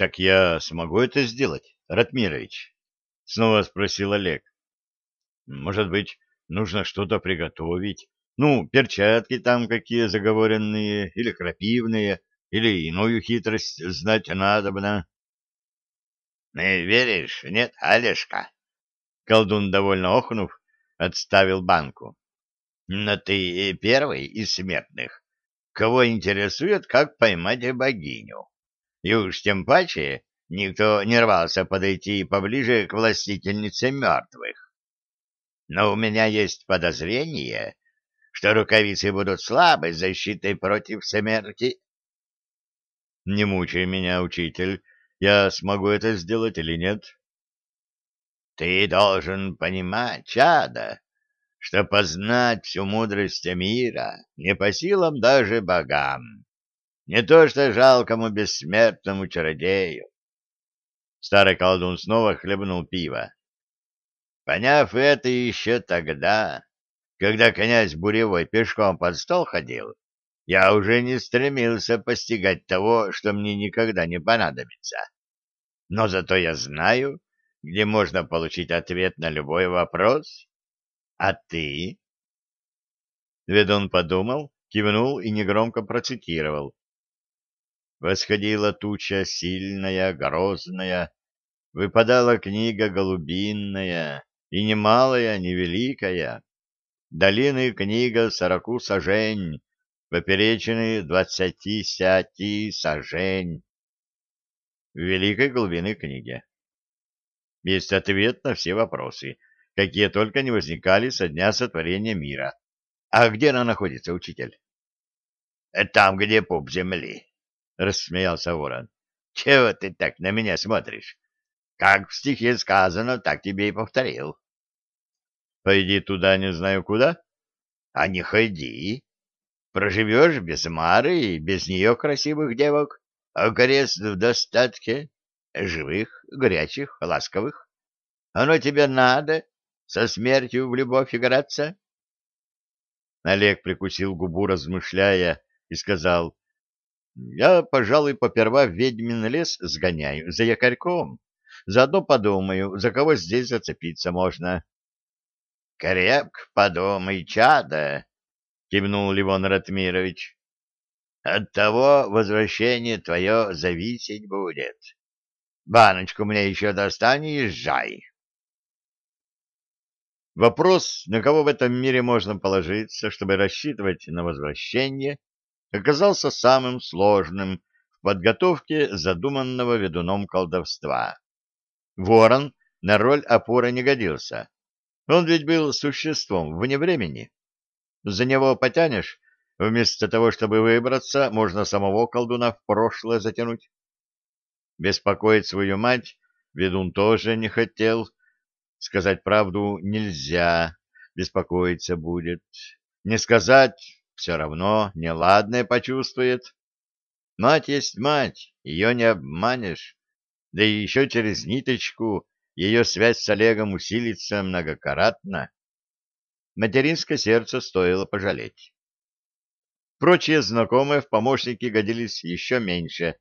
Так я смогу это сделать, Ратмирович? Снова спросил Олег. Может быть, нужно что-то приготовить? Ну, перчатки там какие заговоренные, или крапивные, или иную хитрость знать надобно. — Не веришь, нет, Олежка? Колдун, довольно охнув, отставил банку. — Но ты первый из смертных, кого интересует, как поймать богиню. И уж тем паче никто не рвался подойти поближе к властительнице мертвых. Но у меня есть подозрение, что рукавицы будут слабой защитой против смерти. — Не мучай меня, учитель, я смогу это сделать или нет? — Ты должен понимать, чада, что познать всю мудрость мира не по силам даже богам. Не то что жалкому бессмертному чародею. Старый колдун снова хлебнул пиво. Поняв это еще тогда, когда князь Буревой пешком под стол ходил, я уже не стремился постигать того, что мне никогда не понадобится. Но зато я знаю, где можно получить ответ на любой вопрос. А ты? Ведун подумал, кивнул и негромко процитировал. Восходила туча сильная, грозная, выпадала книга голубинная, и немалая, невеликая. Долины книга сороку сажень, поперечины двадцати сяти сажень. Великой глубины книги. Есть ответ на все вопросы, какие только не возникали со дня сотворения мира. А где она находится, учитель? Там, где пуп земли рассмеялся ворон. — Чего ты так на меня смотришь? Как в стихе сказано, так тебе и повторил. — Пойди туда не знаю куда. — А не ходи. Проживешь без Мары и без нее красивых девок, а крест в достатке, живых, горячих, ласковых. Оно тебе надо со смертью в любовь играться? Олег прикусил губу, размышляя, и сказал, я, пожалуй, поперва в ведьмин лес сгоняю за якорьком. Заодно подумаю, за кого здесь зацепиться можно. — Крепко подумай, чада, — кивнул Ливон Ратмирович. — От того возвращение твое зависеть будет. Баночку мне еще достань и езжай. Вопрос, на кого в этом мире можно положиться, чтобы рассчитывать на возвращение, оказался самым сложным в подготовке задуманного ведуном колдовства. Ворон на роль опоры не годился. Он ведь был существом вне времени. За него потянешь, вместо того, чтобы выбраться, можно самого колдуна в прошлое затянуть. Беспокоить свою мать ведун тоже не хотел. Сказать правду нельзя, беспокоиться будет. Не сказать все равно неладное почувствует. Мать есть мать, ее не обманешь. Да и еще через ниточку ее связь с Олегом усилится многократно. Материнское сердце стоило пожалеть. Прочие знакомые в помощники годились еще меньше.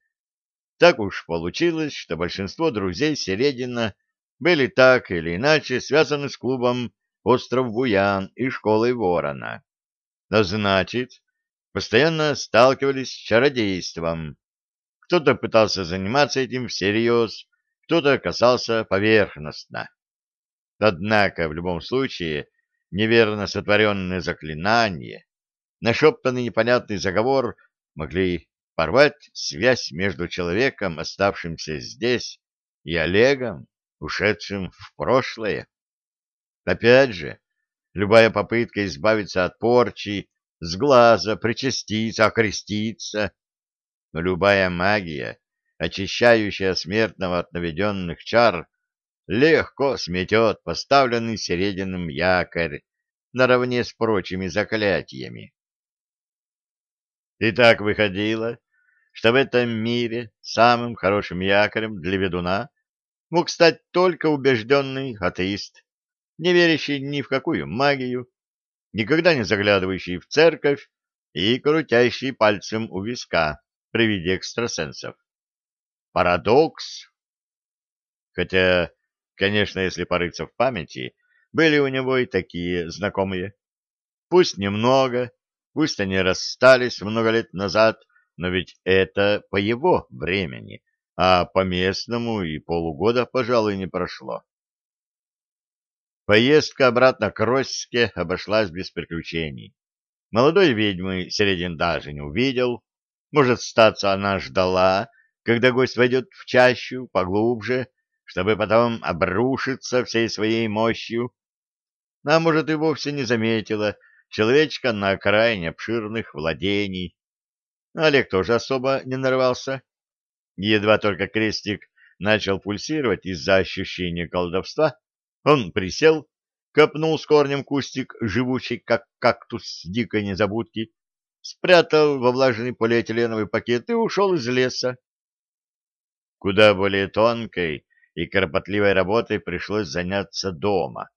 Так уж получилось, что большинство друзей Середина были так или иначе связаны с клубом «Остров Буян» и школой Ворона а значит, постоянно сталкивались с чародейством. Кто-то пытался заниматься этим всерьез, кто-то касался поверхностно. Однако, в любом случае, неверно сотворенное заклинание, нашептанный непонятный заговор могли порвать связь между человеком, оставшимся здесь, и Олегом, ушедшим в прошлое. Опять же, Любая попытка избавиться от порчи, с глаза, причаститься, окреститься, любая магия, очищающая смертного от наведенных чар, легко сметет поставленный серединым якорь наравне с прочими заклятиями. И так выходило, что в этом мире самым хорошим якорем для ведуна мог стать только убежденный атеист, не верящий ни в какую магию, никогда не заглядывающий в церковь и крутящий пальцем у виска при виде экстрасенсов. Парадокс. Хотя, конечно, если порыться в памяти, были у него и такие знакомые. Пусть немного, пусть они расстались много лет назад, но ведь это по его времени, а по местному и полугода, пожалуй, не прошло. Поездка обратно к Росске обошлась без приключений. Молодой ведьмы Середин даже не увидел. Может, статься она ждала, когда гость войдет в чащу поглубже, чтобы потом обрушиться всей своей мощью. А может, и вовсе не заметила человечка на окраине обширных владений. Олег тоже особо не нарвался. Едва только крестик начал пульсировать из-за ощущения колдовства, он присел, копнул с корнем кустик, живущий как кактус дикой незабудки, спрятал во влажный полиэтиленовый пакет и ушел из леса. Куда более тонкой и кропотливой работой пришлось заняться дома.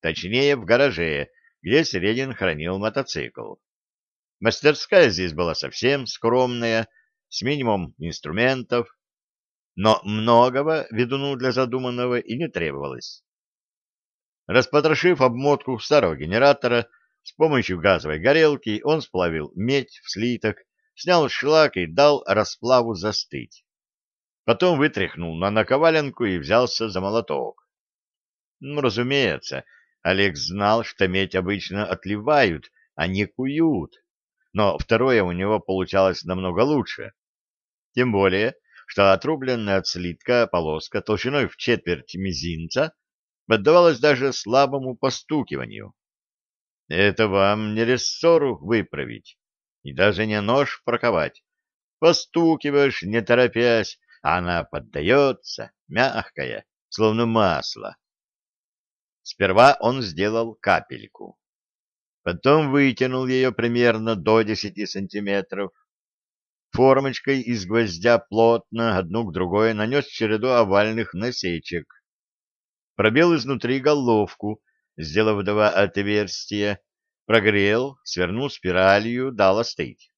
Точнее, в гараже, где Середин хранил мотоцикл. Мастерская здесь была совсем скромная, с минимум инструментов, но многого ведуну для задуманного и не требовалось. Распотрошив обмотку старого генератора, с помощью газовой горелки он сплавил медь в слиток, снял шлак и дал расплаву застыть. Потом вытряхнул на наковаленку и взялся за молоток. Ну, разумеется, Олег знал, что медь обычно отливают, а не куют, но второе у него получалось намного лучше. Тем более, что отрубленная от слитка полоска толщиной в четверть мизинца поддавалась даже слабому постукиванию. Это вам не рессору выправить и даже не нож проковать. Постукиваешь, не торопясь, а она поддается, мягкая, словно масло. Сперва он сделал капельку. Потом вытянул ее примерно до десяти сантиметров. Формочкой из гвоздя плотно одну к другой нанес череду овальных насечек пробил изнутри головку, сделав два отверстия, прогрел, свернул спиралью, дал остыть.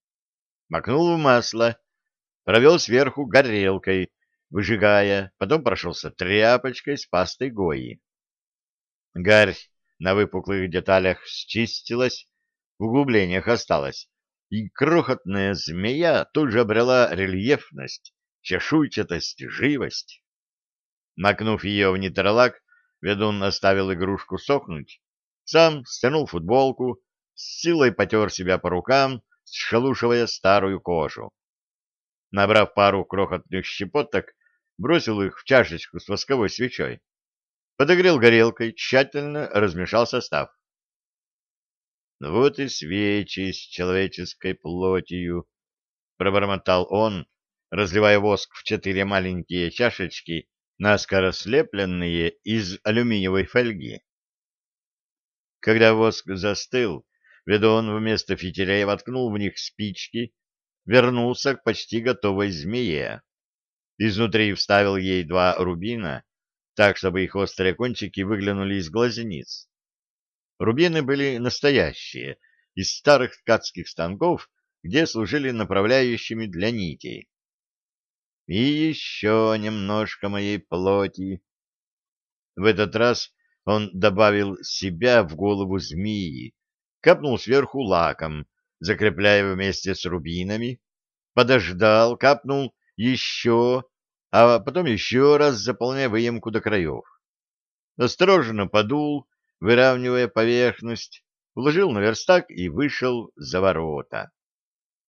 Макнул в масло, провел сверху горелкой, выжигая, потом прошелся тряпочкой с пастой гои. Гарь на выпуклых деталях счистилась, в углублениях осталась, и крохотная змея тут же обрела рельефность, чешуйчатость, живость. Макнув ее в нейтролак, Ведун оставил игрушку сохнуть, сам стянул футболку, с силой потер себя по рукам, сшелушивая старую кожу. Набрав пару крохотных щепоток, бросил их в чашечку с восковой свечой. Подогрел горелкой, тщательно размешал состав. «Вот и свечи с человеческой плотью», — пробормотал он, разливая воск в четыре маленькие чашечки наскоро слепленные из алюминиевой фольги. Когда воск застыл, ведун вместо фитилей воткнул в них спички, вернулся к почти готовой змее. Изнутри вставил ей два рубина, так, чтобы их острые кончики выглянули из глазниц. Рубины были настоящие, из старых ткацких станков, где служили направляющими для нитей и еще немножко моей плоти. В этот раз он добавил себя в голову змеи, капнул сверху лаком, закрепляя вместе с рубинами, подождал, капнул еще, а потом еще раз заполняя выемку до краев. Осторожно подул, выравнивая поверхность, вложил на верстак и вышел за ворота.